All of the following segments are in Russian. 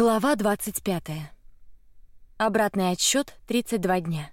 Глава 25. Обратный отсчет 32 дня.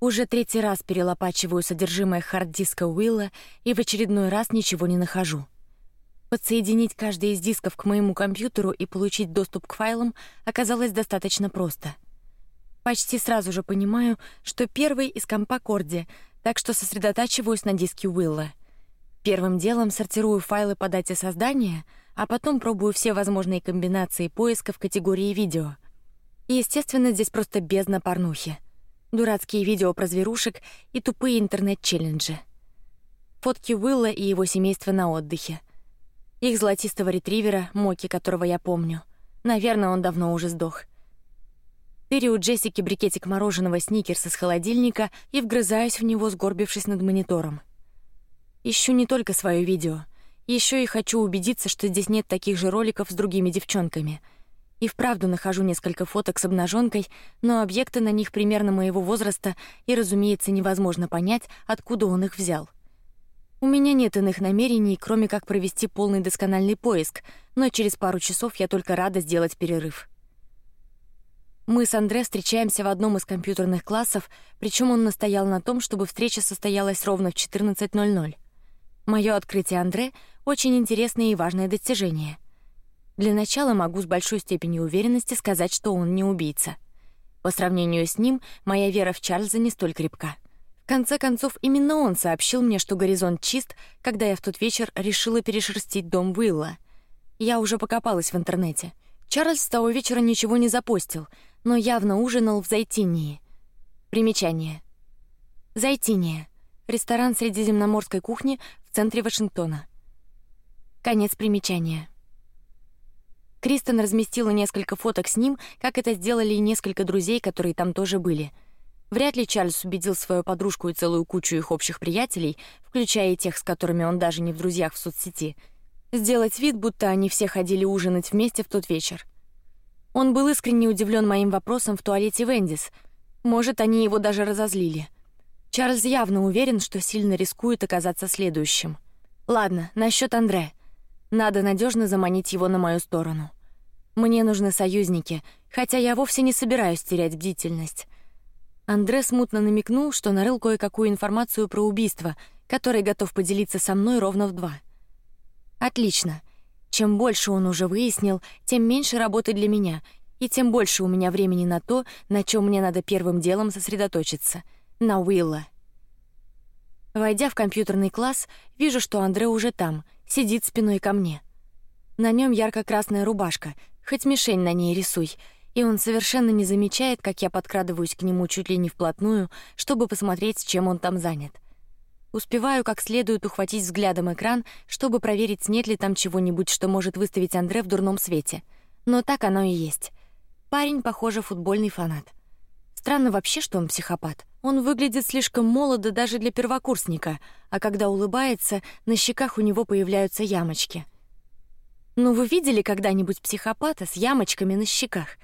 Уже третий раз перелопачиваю содержимое хард-диска Уилла и в очередной раз ничего не нахожу. Подсоединить каждый из дисков к моему компьютеру и получить доступ к файлам оказалось достаточно просто. Почти сразу же понимаю, что первый из компа Корди, так что сосредотачиваюсь на диске Уилла. Первым делом сортирую файлы по дате создания — а потом пробую все возможные комбинации поиска в категории видео. Естественно, здесь просто бездна порнухи, дурацкие видео про зверушек и тупые интернет-челленджи. Фотки Уилла и его семейства на отдыхе. Их золотистого ретривера, Моки, которого я помню. Наверное, он давно уже сдох. Тырю у Джессики брикетик мороженого сникерса с холодильника и вгрызаюсь в него, сгорбившись над монитором. Ищу не только свое видео — еще и хочу убедиться, что здесь нет таких же роликов с другими девчонками. И вправду нахожу несколько фоток с обнаженкой, но объекты на них примерно моего возраста, и, разумеется, невозможно понять, откуда он их взял. У меня нет иных намерений, кроме как провести полный доскональный поиск, но через пару часов я только рада сделать перерыв. Мы с Андре встречаемся в одном из компьютерных классов, причем он настоял на том, чтобы встреча состоялась ровно в 14:00. Мое открытие Андре очень интересное и важное достижение. Для начала могу с большой степенью уверенности сказать, что он не убийца. По сравнению с ним, моя вера в Чарльза не столь крепка. В конце концов, именно он сообщил мне, что горизонт чист, когда я в тот вечер решила перешерстить дом Уилла. Я уже покопалась в интернете. Чарльз с того вечера ничего не запостил, но явно ужинал в Зайтинии. Примечание. Зайтиния ресторан средиземноморской кухни центре Вашингтона. Конец примечания. Кристен разместила несколько фоток с ним, как это сделали и несколько друзей, которые там тоже были. Вряд ли Чарльз убедил свою подружку и целую кучу их общих приятелей, включая и тех, с которыми он даже не в друзьях в соцсети, сделать вид, будто они все ходили ужинать вместе в тот вечер. Он был искренне удивлен моим вопросом в туалете Вендис. Может, они его даже разозлили. Чарльз явно уверен, что сильно рискует оказаться следующим. Ладно, насчет Андре. Надо надежно заманить его на мою сторону. Мне нужны союзники, хотя я вовсе не собираюсь терять бдительность. Андре смутно намекнул, что нарыл кое-какую информацию про убийство, которой готов поделиться со мной ровно в два. Отлично. Чем больше он уже выяснил, тем меньше работы для меня, и тем больше у меня времени на то, на чем мне надо первым делом сосредоточиться — на Уилла. Войдя в компьютерный класс, вижу, что Андре уже там, сидит спиной ко мне. На нем ярко-красная рубашка, хоть мишень на ней рисуй, и он совершенно не замечает, как я подкрадываюсь к нему чуть ли не вплотную, чтобы посмотреть, чем он там занят. Успеваю как следует ухватить взглядом экран, чтобы проверить, нет ли там чего-нибудь, что может выставить Андре в дурном свете. Но так оно и есть. Парень, похоже, футбольный фанат. Странно вообще, что он психопат. Он выглядит слишком молодо даже для первокурсника, а когда улыбается, на щеках у него появляются ямочки. Ну вы видели когда-нибудь психопата с ямочками на щеках?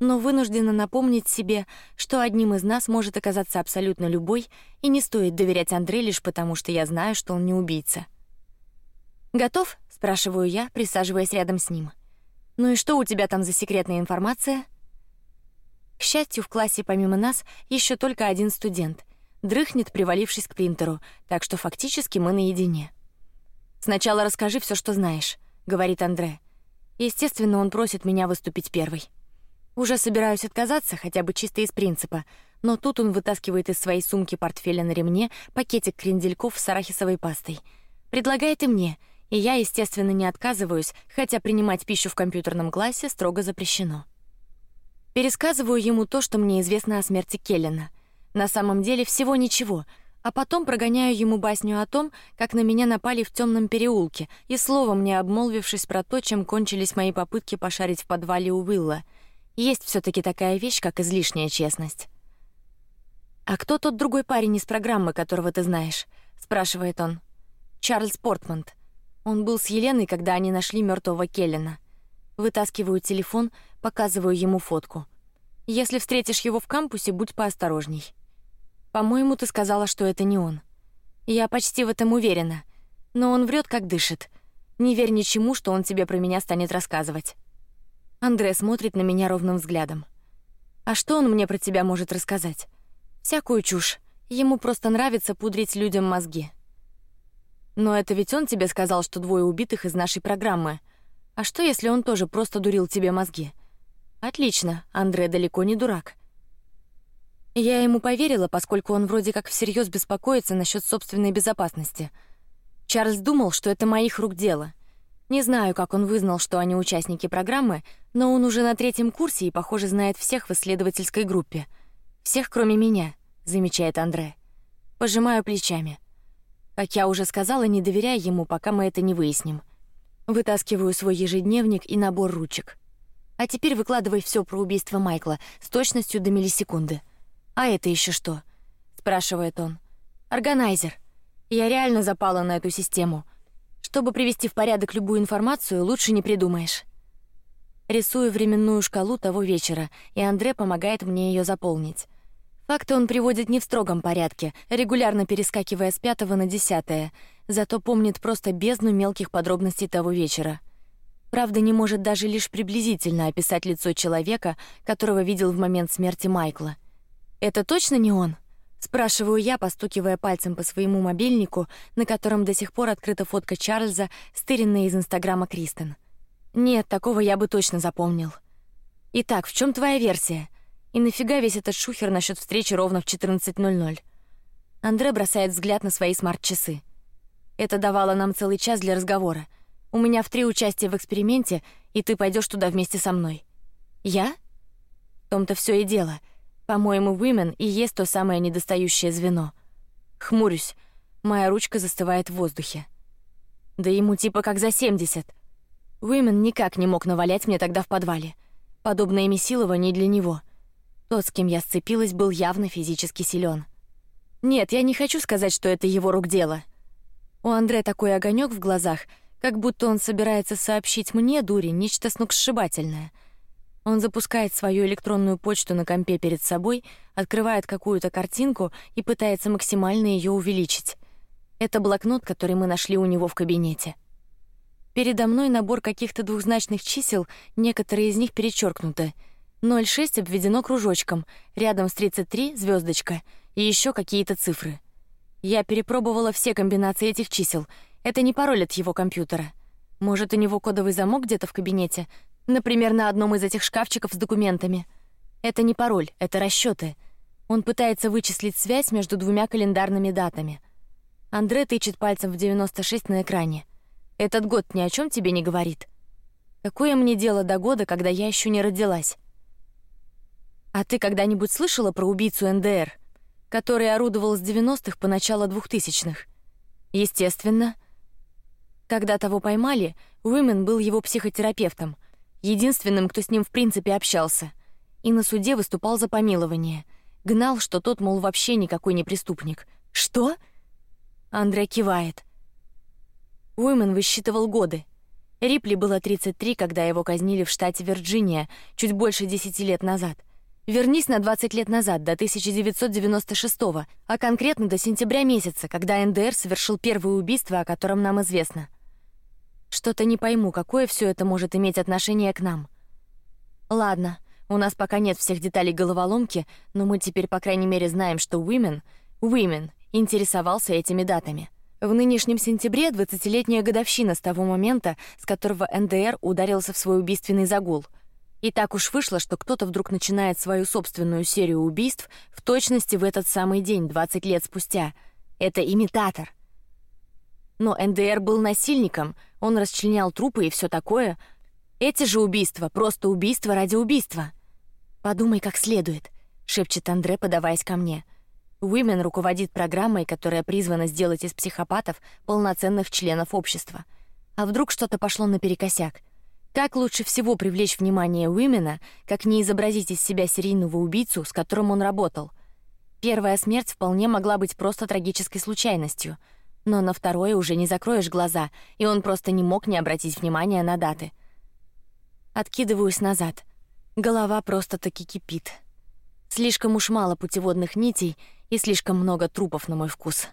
Но вынуждена напомнить себе, что одним из нас может оказаться абсолютно любой, и не стоит доверять Андре лишь потому, что я знаю, что он не убийца. Готов? спрашиваю я, присаживаясь рядом с ним. Ну и что у тебя там за секретная информация? К счастью, в классе помимо нас еще только один студент. Дрыхнет, привалившись к принтеру, так что фактически мы наедине. Сначала расскажи все, что знаешь, говорит Андре. Естественно, он просит меня выступить первой. Уже собираюсь отказаться, хотя бы чисто из принципа, но тут он вытаскивает из своей сумки портфеля на ремне пакетик крендельков с арахисовой пастой. Предлагает и мне, и я, естественно, не отказываюсь, хотя принимать пищу в компьютерном классе строго запрещено. Пересказываю ему то, что мне известно о смерти Келлина. На самом деле всего ничего, а потом прогоняю ему басню о том, как на меня напали в темном переулке, и словом не обмолвившись про то, чем кончились мои попытки пошарить в подвале у Уилла. Есть все-таки такая вещь, как излишняя честность. А кто тот другой парень из программы, которого ты знаешь? спрашивает он. Чарльз Портмонд. Он был с Еленой, когда они нашли мертвого Келлина. Вытаскиваю телефон, показываю ему фотку. Если встретишь его в кампусе, будь поосторожней. По-моему, ты сказала, что это не он. Я почти в этом уверена, но он врет, как дышит. Не верь ничему, что он тебе про меня станет рассказывать. Андре смотрит на меня ровным взглядом. А что он мне про тебя может рассказать? Всякую чушь. Ему просто нравится пудрить людям мозги. Но это ведь он тебе сказал, что двое убитых из нашей программы. А что, если он тоже просто дурил тебе мозги? Отлично, Андре далеко не дурак. Я ему поверила, поскольку он вроде как всерьез беспокоится насчет собственной безопасности. Чарльз думал, что это моих рук дело. Не знаю, как он вызнал, что они участники программы, но он уже на третьем курсе и, похоже, знает всех в исследовательской группе. Всех, кроме меня, замечает Андре. Пожимаю плечами. Как я уже сказала, не доверяй ему, пока мы это не выясним. Вытаскиваю свой ежедневник и набор ручек. А теперь выкладывай все про убийство Майкла с точностью до миллисекунды. А это еще что? спрашивает он. Органайзер. Я реально запала на эту систему. Чтобы привести в порядок любую информацию, лучше не придумаешь. Рисую временную шкалу того вечера, и Андре помогает мне ее заполнить. Факты он приводит не в строгом порядке, регулярно перескакивая с пятого на десятое, зато помнит просто бездну мелких подробностей того вечера. Правда, не может даже лишь приблизительно описать лицо человека, которого видел в момент смерти Майкла. Это точно не он? Спрашиваю я, постукивая пальцем по своему мобильнику, на котором до сих пор открыта фотка Чарльза, стыренная из Инстаграма Кристен. Нет, такого я бы точно запомнил. Итак, в чем твоя версия? И нафига весь этот шухер насчет встречи ровно в 14:00? Андре бросает взгляд на свои смарт-часы. Это давало нам целый час для разговора. У меня в три участия в эксперименте, и ты пойдешь туда вместе со мной. Я? В том-то все и дело. По-моему, Women и есть то самое недостающее звено. Хмурюсь. Моя ручка застывает в воздухе. Да ему типа как за семьдесят. Women никак не мог навалять мне тогда в подвале. Подобное не для него. Тот, с кем я сцепилась, был явно физически силен. Нет, я не хочу сказать, что это его рук дело. У Андре такой огонек в глазах, как будто он собирается сообщить мне, дури, нечто сногсшибательное — он запускает свою электронную почту на компе перед собой, открывает какую-то картинку и пытается максимально ее увеличить. Это блокнот, который мы нашли у него в кабинете. Передо мной набор каких-то двухзначных чисел, некоторые из них перечеркнуты. 0,6 обведено кружочком, рядом с 33 звездочка и еще какие-то цифры. Я перепробовала все комбинации этих чисел. Это не пароль от его компьютера. Может, у него кодовый замок где-то в кабинете, Например, на одном из этих шкафчиков с документами. Это не пароль, это расчеты. Он пытается вычислить связь между двумя календарными датами. Андре тычет пальцем в 96 на экране. Этот год ни о чем тебе не говорит. Какое мне дело до года, когда я еще не родилась? А ты когда-нибудь слышала про убийцу НДР, который орудовал с 90-х по начало 2000-х? Естественно. Когда того поймали, Уимен был его психотерапевтом единственным, кто с ним в принципе общался, и на суде выступал за помилование, гнал, что тот мол вообще никакой не преступник. Что? Андрей кивает. Уимен высчитывал годы. Рипли было 33, когда его казнили в штате Вирджиния, чуть больше десяти лет назад. Вернись на 20 лет назад, до 1996, а конкретно до сентября месяца, когда НДР совершил первое убийство, о котором нам известно. Что-то не пойму, какое все это может иметь отношение к нам. Ладно, у нас пока нет всех деталей головоломки, но мы теперь по крайней мере знаем, что Women, Women интересовался этими датами. В нынешнем сентябре двадцатилетняя годовщина с того момента, с которого НДР ударился в свой убийственный загул. И так уж вышло, что кто-то вдруг начинает свою собственную серию убийств в точности в этот самый день, 20 лет спустя. Это имитатор. Но НДР был насильником, он расчленял трупы и все такое. Эти же убийства просто убийства ради убийства. Подумай как следует, шепчет Андре, подаваясь ко мне. Уимен руководит программой, которая призвана сделать из психопатов полноценных членов общества. А вдруг что-то пошло наперекосяк? Как лучше всего привлечь внимание Уимена, как не изобразить из себя серийного убийцу, с которым он работал? Первая смерть вполне могла быть просто трагической случайностью — но на второе уже не закроешь глаза, и он просто не мог не обратить внимания на даты. Откидываюсь назад, голова просто таки кипит. Слишком уж мало путеводных нитей и слишком много трупов на мой вкус.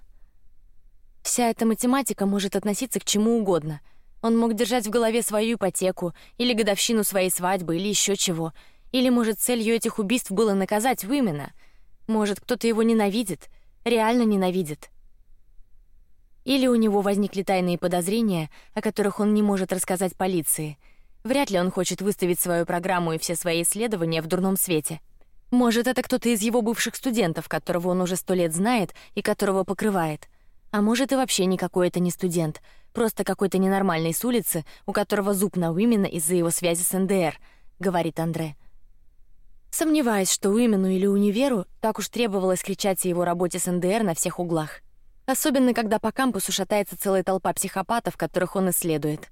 Вся эта математика может относиться к чему угодно. Он мог держать в голове свою ипотеку или годовщину своей свадьбы или еще чего. Или может целью этих убийств было наказать Уимена. Может кто-то его ненавидит, реально ненавидит. Или у него возникли тайные подозрения, о которых он не может рассказать полиции. Вряд ли он хочет выставить свою программу и все свои исследования в дурном свете. Может, это кто-то из его бывших студентов, которого он уже сто лет знает и которого покрывает. А может, и вообще никакой это не студент, просто какой-то ненормальный с улицы, у которого зуб на Уимена из-за его связи с НДР, говорит Андре. Сомневаюсь, что Уимену или универу так уж требовалось кричать о его работе с НДР на всех углах. Особенно, когда по кампусу шатается целая толпа психопатов, которых он исследует.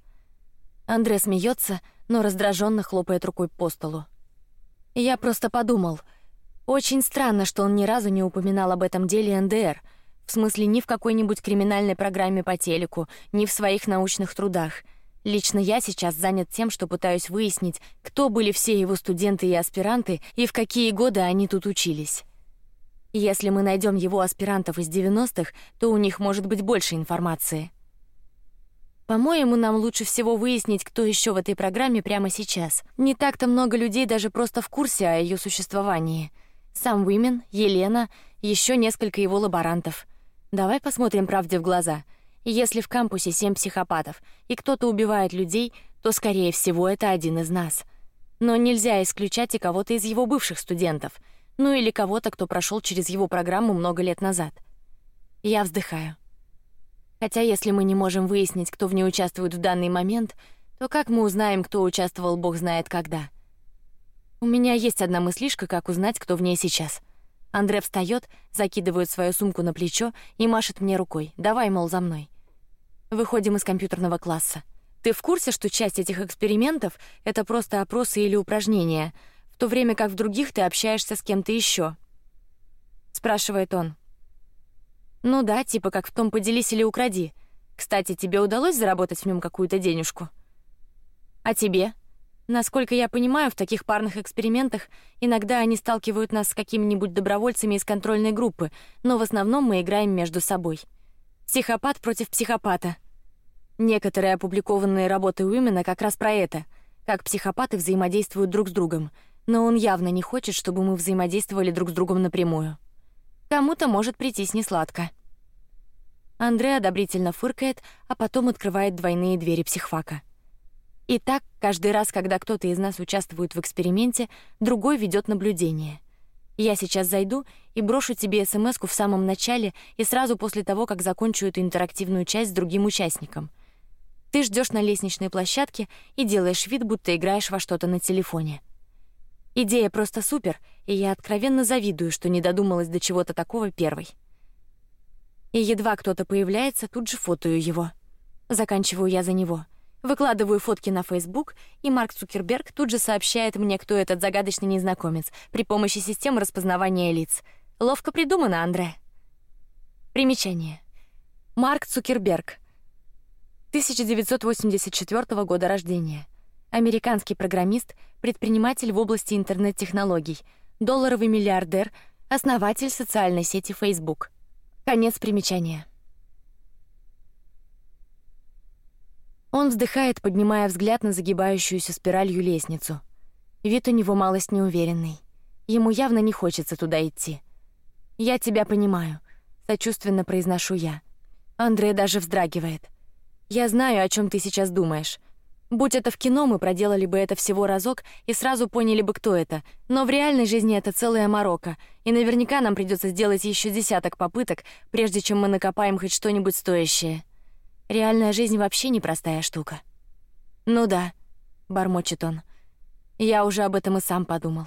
Андре смеется, но раздраженно хлопает рукой по столу. Я просто подумал, очень странно, что он ни разу не упоминал об этом деле НДР, в смысле ни в какой-нибудь криминальной программе по телеку, ни в своих научных трудах. Лично я сейчас занят тем, что пытаюсь выяснить, кто были все его студенты и аспиранты и в какие годы они тут учились. Если мы найдем его аспирантов из 90-х, то у них может быть больше информации. По-моему, нам лучше всего выяснить, кто еще в этой программе прямо сейчас. Не так-то много людей даже просто в курсе о ее существовании. Сам Уимен, Елена, еще несколько его лаборантов. Давай посмотрим правде в глаза. Если в кампусе семь психопатов и кто-то убивает людей, то скорее всего это один из нас. Но нельзя исключать и кого-то из его бывших студентов ну или кого-то, кто прошел через его программу много лет назад. Я вздыхаю. Хотя если мы не можем выяснить, кто в ней участвует в данный момент, то как мы узнаем, кто участвовал, Бог знает когда? У меня есть одна мыслишка, как узнать, кто в ней сейчас. Андре встает, закидывает свою сумку на плечо и машет мне рукой. Давай, мол, за мной. Выходим из компьютерного класса. Ты в курсе, что часть этих экспериментов это просто опросы или упражнения, то время как в других ты общаешься с кем-то еще. Спрашивает он. Ну да, типа как в том поделись или укради. Кстати, тебе удалось заработать в нем какую-то денежку? А тебе? Насколько я понимаю, в таких парных экспериментах иногда они сталкивают нас с какими-нибудь добровольцами из контрольной группы, но в основном мы играем между собой. Психопат против психопата. Некоторые опубликованные работы Уимена как раз про это, как психопаты взаимодействуют друг с другом, но он явно не хочет, чтобы мы взаимодействовали друг с другом напрямую. Кому-то может прийти с несладко. Андрей одобрительно фыркает, а потом открывает двойные двери психфака. И так каждый раз, когда кто-то из нас участвует в эксперименте, другой ведет наблюдение. Я сейчас зайду и брошу тебе смску в самом начале и сразу после того, как закончу эту интерактивную часть с другим участником. Ты ждешь на лестничной площадке и делаешь вид, будто играешь во что-то на телефоне. Идея просто супер, и я откровенно завидую, что не додумалась до чего-то такого первой. И едва кто-то появляется, тут же фотою его. Заканчиваю я за него. Выкладываю фотки на Facebook, и Марк Цукерберг тут же сообщает мне, кто этот загадочный незнакомец при помощи системы распознавания лиц. Ловко придумано, Андре. Примечание. Марк Цукерберг. 1984 года рождения американский программист, предприниматель в области интернет-технологий, долларовый миллиардер, основатель социальной сети Facebook. Конец примечания. Он вздыхает, поднимая взгляд на загибающуюся спиралью лестницу. Вид у него малость неуверенный. Ему явно не хочется туда идти. Я тебя понимаю, сочувственно произношу я. Андрей даже вздрагивает. Я знаю, о чем ты сейчас думаешь. Будь это в кино, мы проделали бы это всего разок и сразу поняли бы, кто это. Но в реальной жизни это целая морока, и наверняка нам придется сделать еще десяток попыток, прежде чем мы накопаем хоть что-нибудь стоящее. Реальная жизнь вообще непростая штука. Ну да, бормочет он. Я уже об этом и сам подумал.